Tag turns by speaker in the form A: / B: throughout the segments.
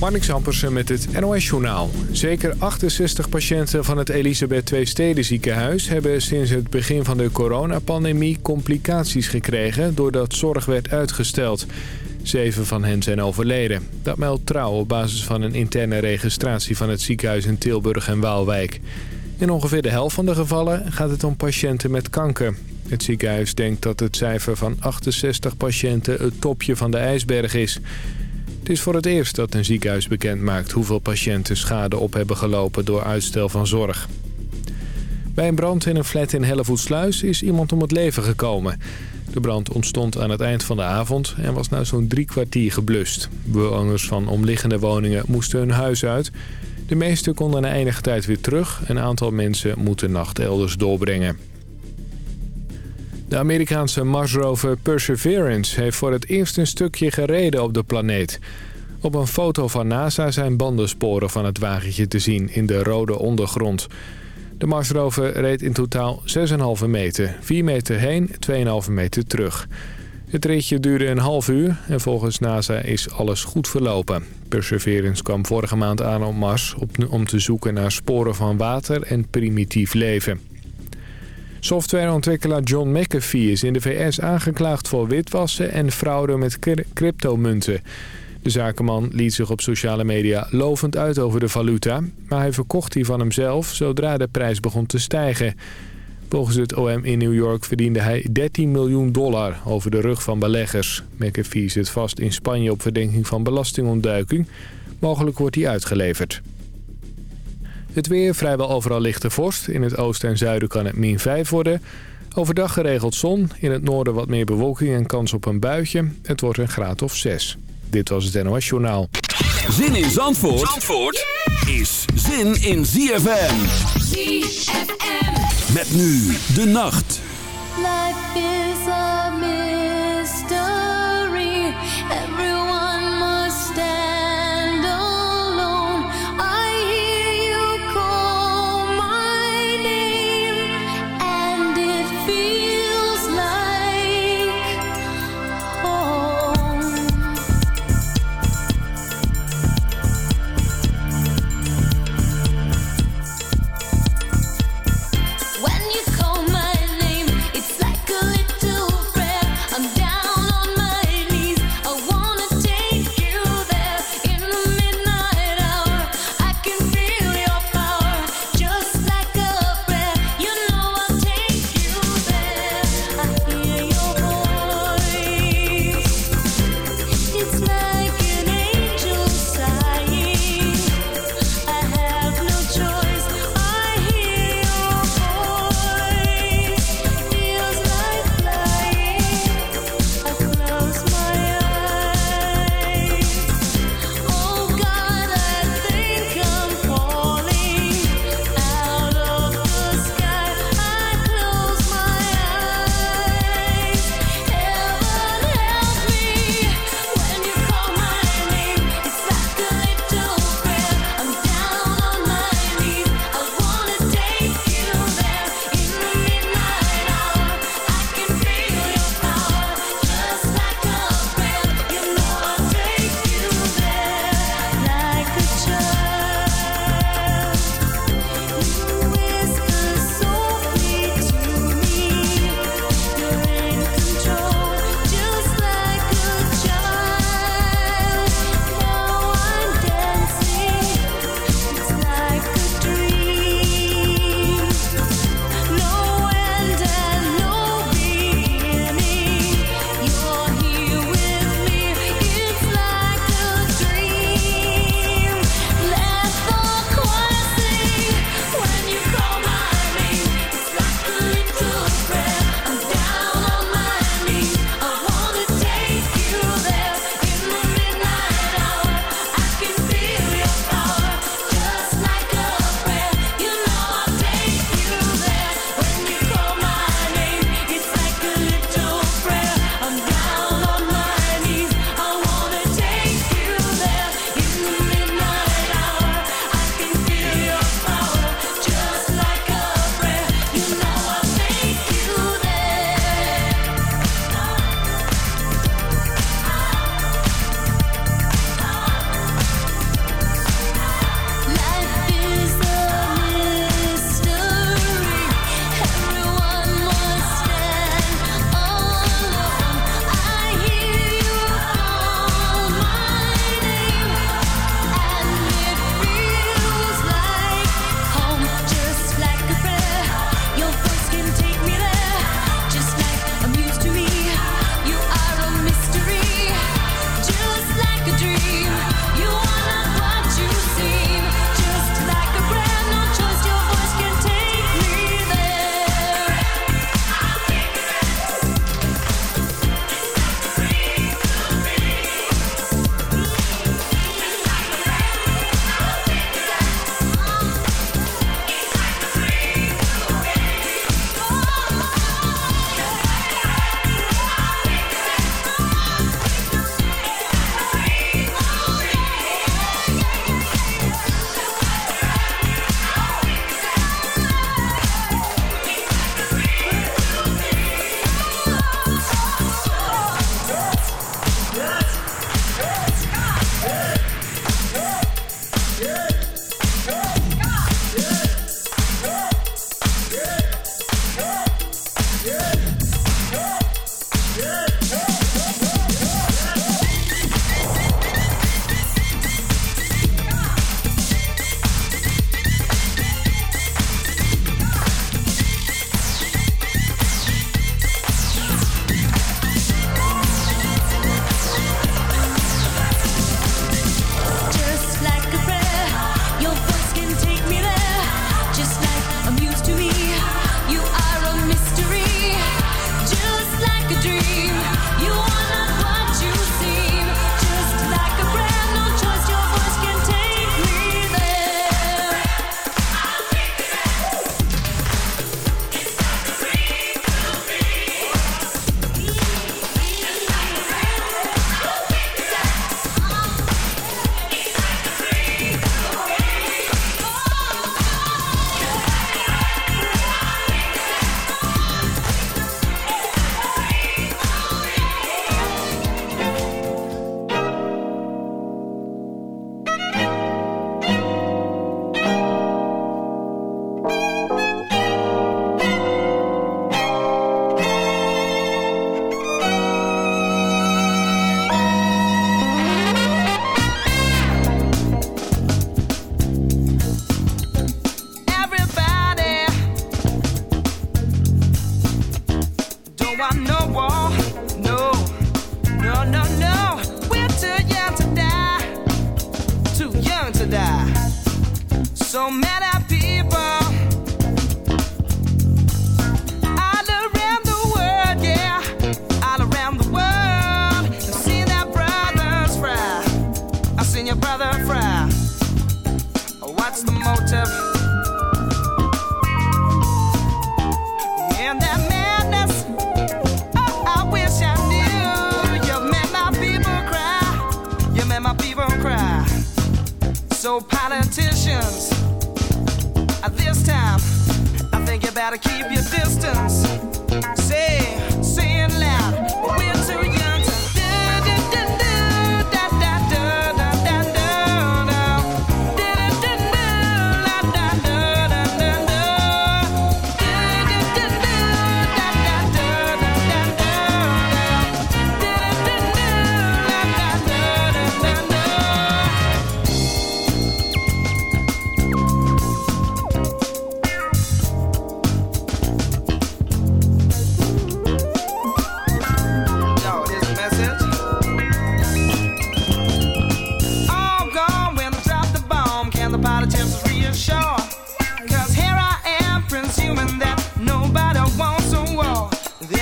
A: Marnix Ampersen met het NOS-journaal. Zeker 68 patiënten van het Elisabeth II Steden ziekenhuis... hebben sinds het begin van de coronapandemie complicaties gekregen... doordat zorg werd uitgesteld. Zeven van hen zijn overleden. Dat meldt Trouw op basis van een interne registratie van het ziekenhuis in Tilburg en Waalwijk. In ongeveer de helft van de gevallen gaat het om patiënten met kanker. Het ziekenhuis denkt dat het cijfer van 68 patiënten het topje van de ijsberg is... Het is voor het eerst dat een ziekenhuis bekend maakt hoeveel patiënten schade op hebben gelopen door uitstel van zorg. Bij een brand in een flat in Hellevoetsluis is iemand om het leven gekomen. De brand ontstond aan het eind van de avond en was na zo'n drie kwartier geblust. Bewoners van omliggende woningen moesten hun huis uit. De meesten konden na enige tijd weer terug. Een aantal mensen moeten nacht elders doorbrengen. De Amerikaanse Marsrover Perseverance heeft voor het eerst een stukje gereden op de planeet. Op een foto van NASA zijn bandensporen van het wagentje te zien in de rode ondergrond. De Marsrover reed in totaal 6,5 meter, 4 meter heen, 2,5 meter terug. Het ritje duurde een half uur en volgens NASA is alles goed verlopen. Perseverance kwam vorige maand aan op Mars om te zoeken naar sporen van water en primitief leven. Softwareontwikkelaar John McAfee is in de VS aangeklaagd voor witwassen en fraude met cryptomunten. De zakenman liet zich op sociale media lovend uit over de valuta... maar hij verkocht die van hemzelf zodra de prijs begon te stijgen. Volgens het OM in New York verdiende hij 13 miljoen dollar over de rug van beleggers. McAfee zit vast in Spanje op verdenking van belastingontduiking. Mogelijk wordt hij uitgeleverd. Het weer vrijwel overal lichte vorst. In het oosten en zuiden kan het min 5 worden. Overdag geregeld zon. In het noorden wat meer bewolking en kans op een buitje. Het wordt een graad of 6. Dit was het NOS Journaal.
B: Zin in Zandvoort, Zandvoort is zin in ZFM. ZFM. Met nu de nacht. Life is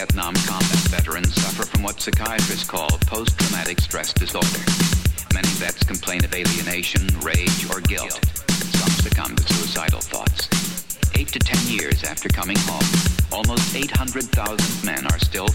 C: Vietnam combat veterans suffer from what psychiatrists call post-traumatic stress disorder. Many vets complain
D: of alienation, rage, or guilt. Some succumb to suicidal thoughts. Eight to ten years after coming home, almost 800,000 men are still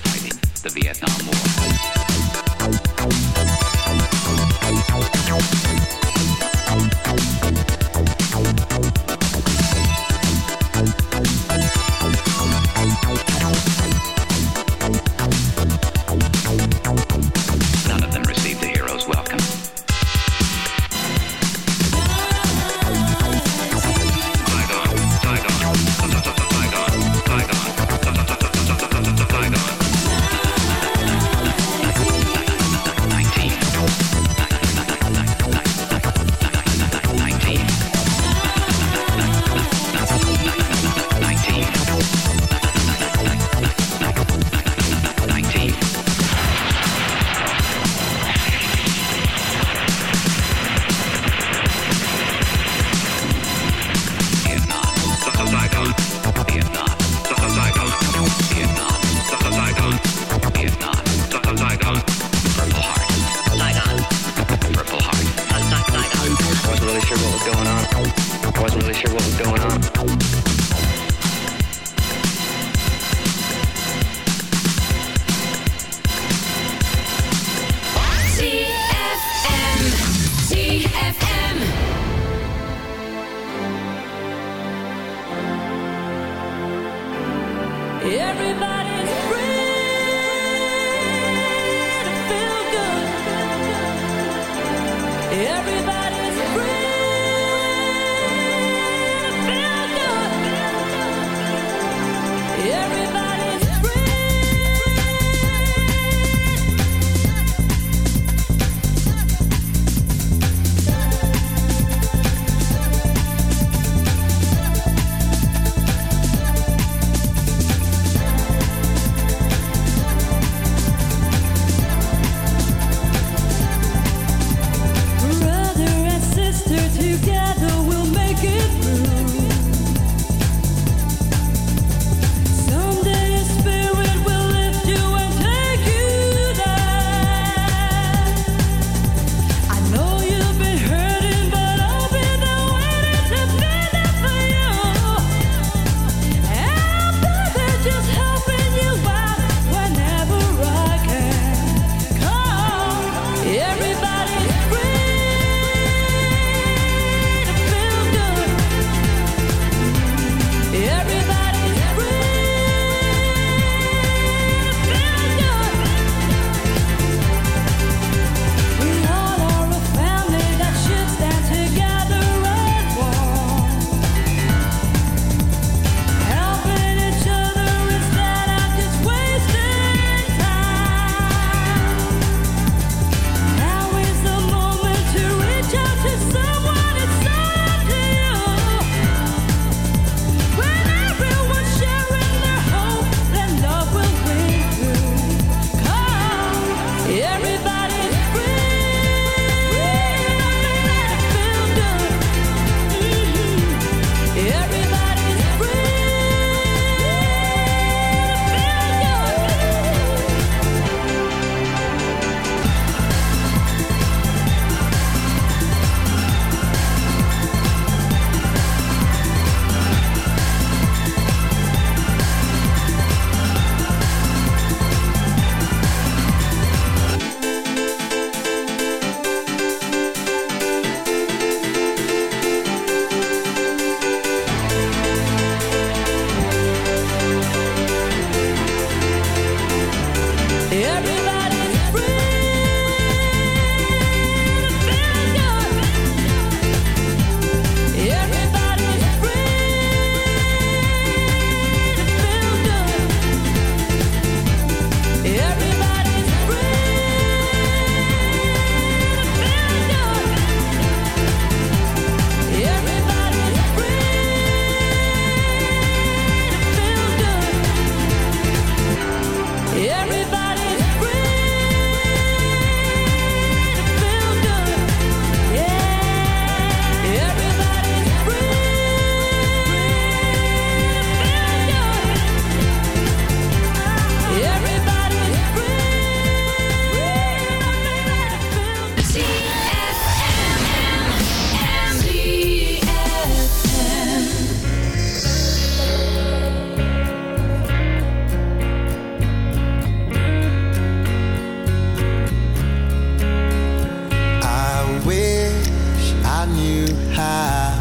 D: I knew how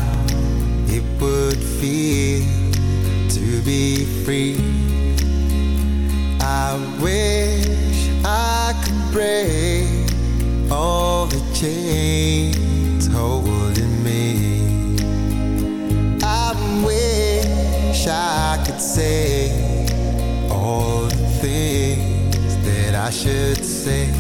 D: it
E: would feel to be free. I wish I could break all the chains holding me. I
C: wish I could say all the things that I should say.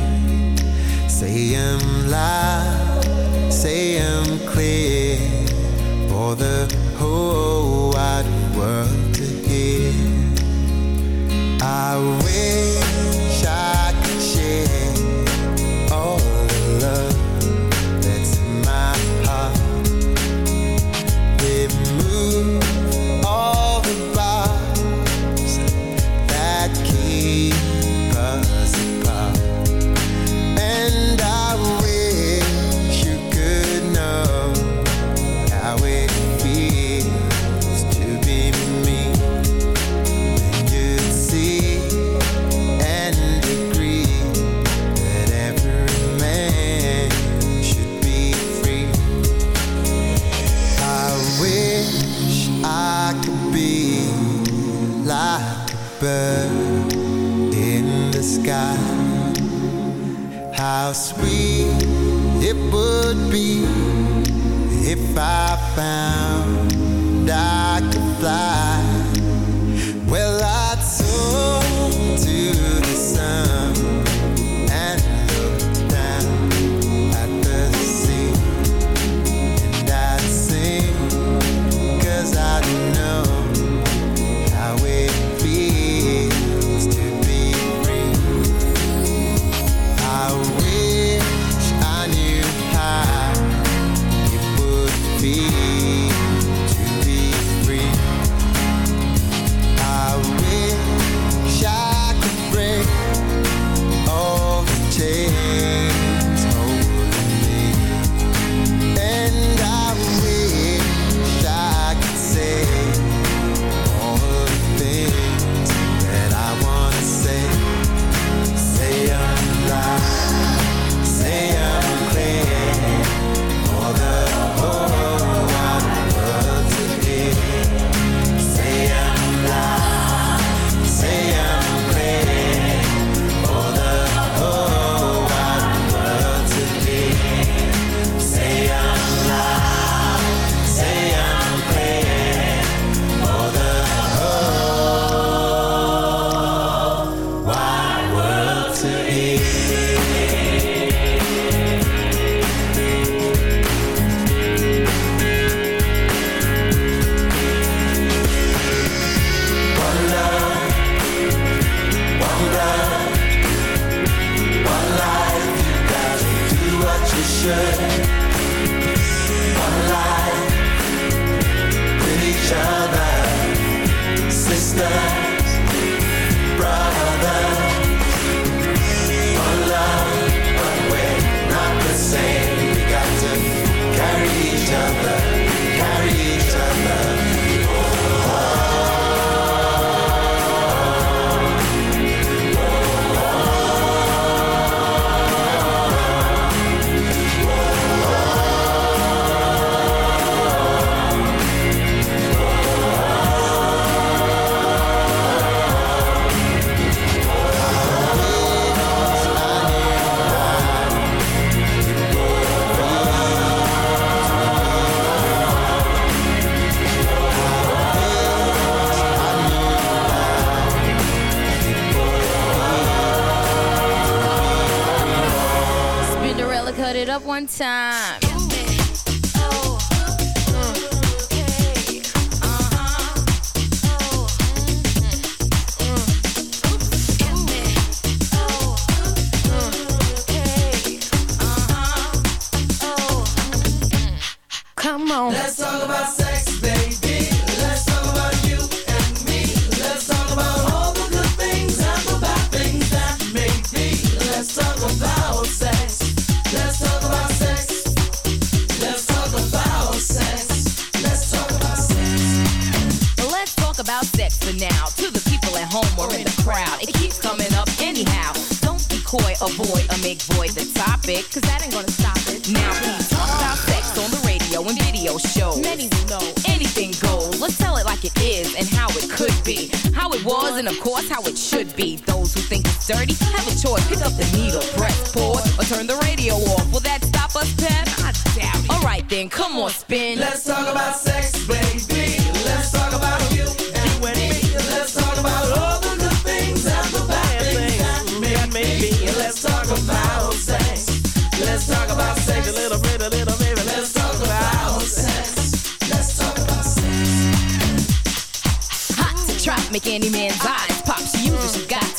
C: one
E: time.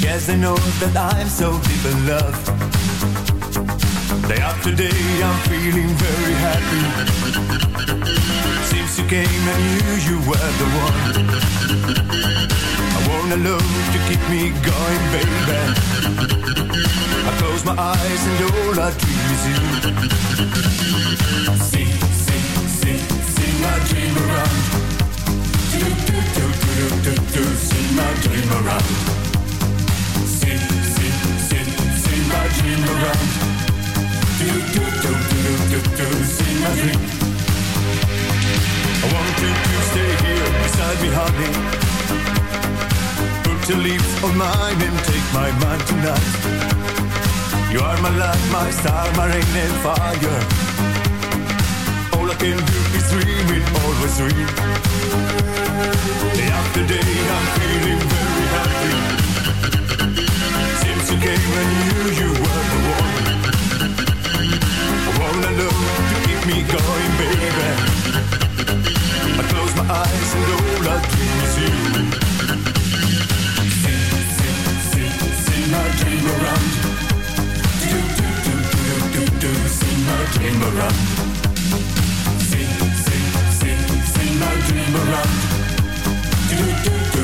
F: Yes, I know that I'm so deep in love. Day after day, I'm feeling very happy. Since you came, I knew you were the one. I want a love to keep me going, baby. I close my eyes and all I dream is you. See, see, see, see my dream around. Do, do, do, do, see my dream around. See, see, see, see my dream around. Do, do, do, do, do, do, see my dream. I want you to stay here beside me, honey. Put your lips on mine and take my mind tonight. You are my light, my star, my rain and fire. All I can do is dream it, always dream. Day after day, I'm feeling very happy. Since you came, I knew you were the one. I wanna love to keep me going, baby. I close my eyes and all I dream is you. See, see, see, see my dream around. Do, do, do, do, do, do, see my dream around. My dream around. Do, do, do,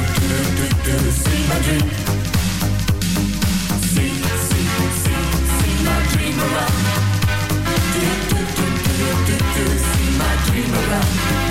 F: do, see my dream. See, see, see, see my dream around. Do, do, do, do, do, do, see my dream around.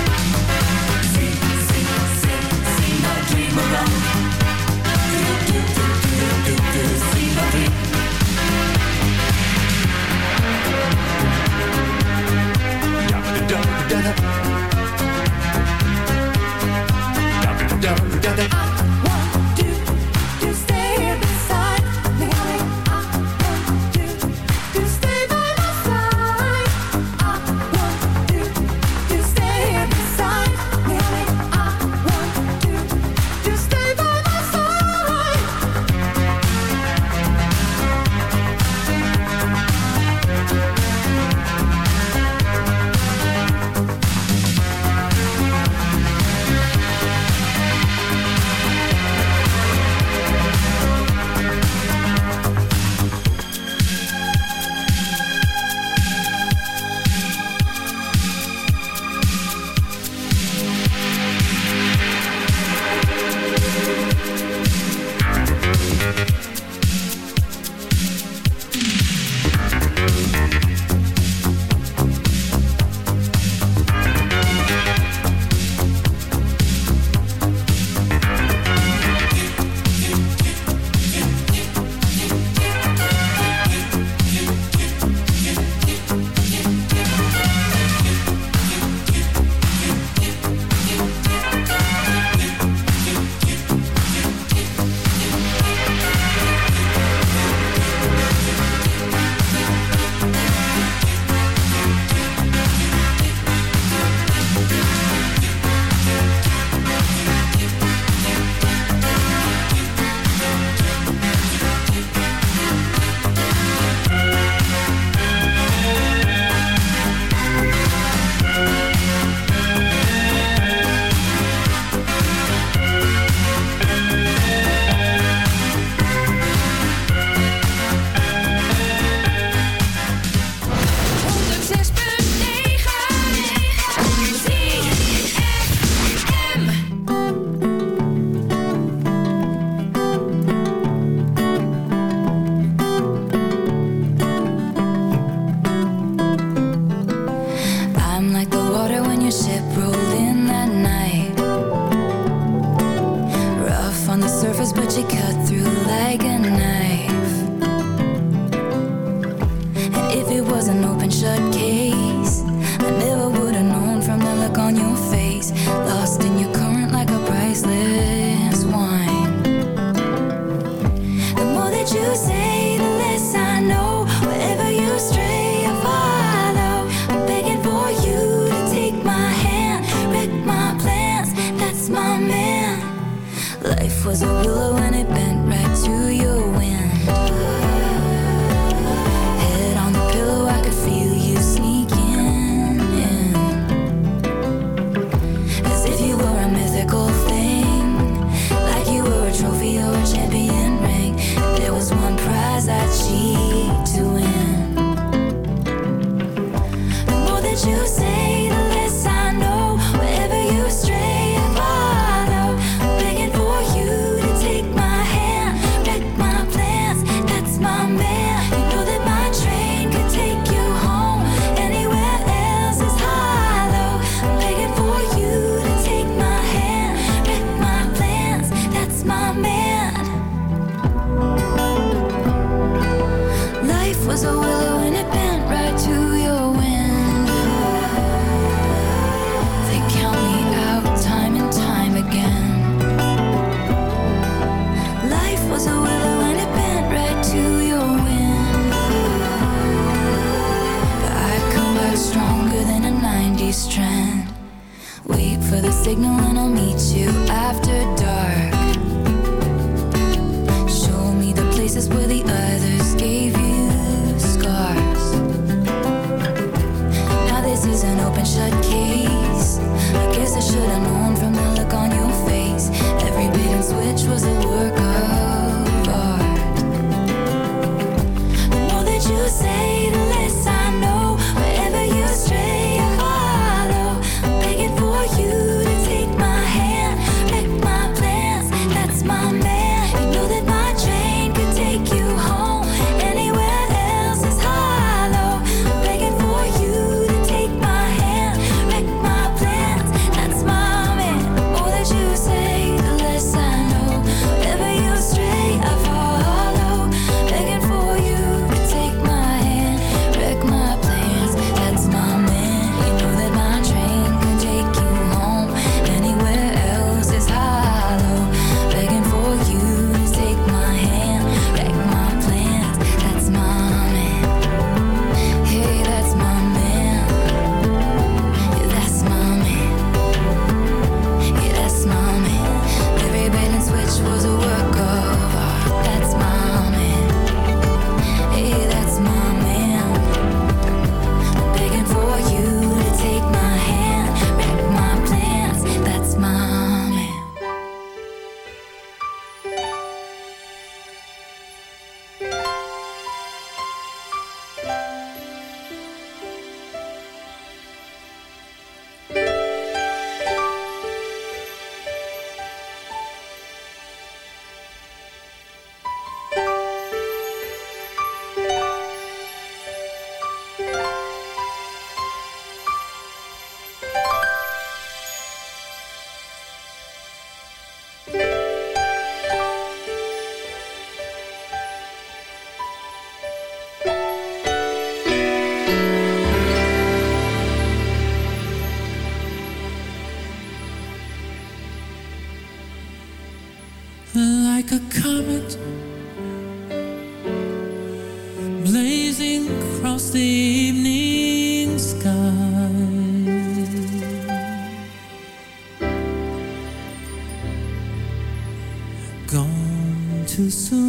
G: soon.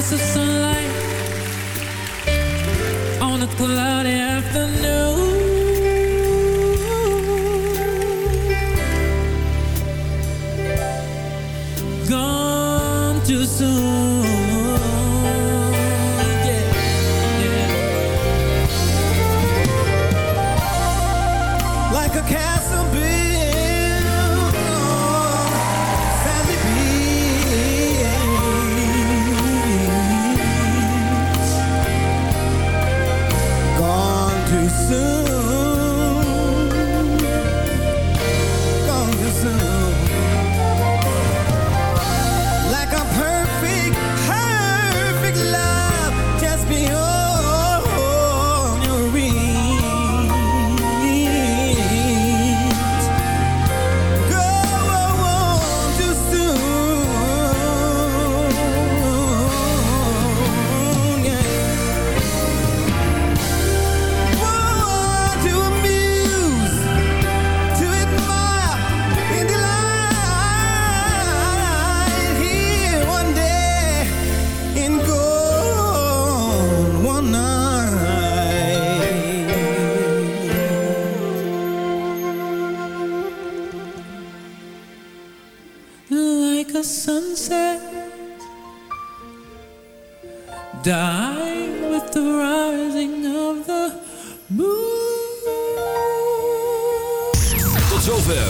G: of sunlight on a cloudy afternoon. Gone too soon.